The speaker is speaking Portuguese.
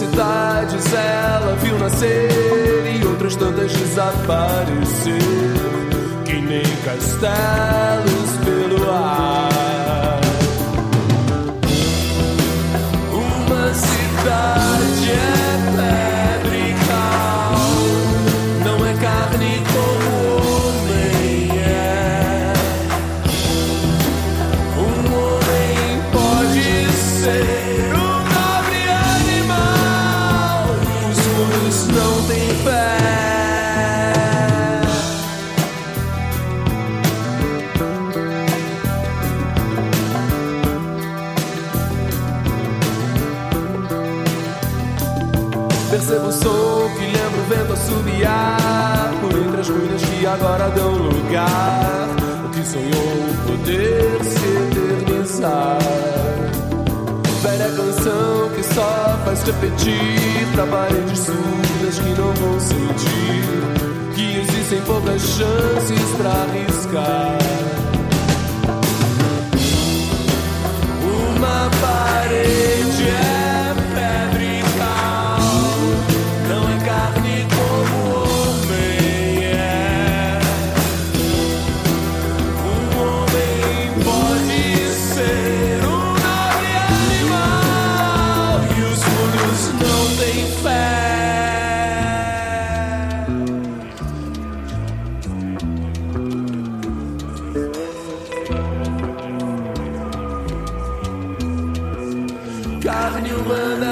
cidades ela viu nascer e outras tantas desaparecer, que nem castelos pelo ar. Não tem fé. Percebo o som que lembra o vento assobiar por entre as ruínas que agora dão lugar. O que sonhou poder se eternizar canção que só faz repetir pra paredes surdas que não vão sentir que existem poucas chances pra arriscar. you were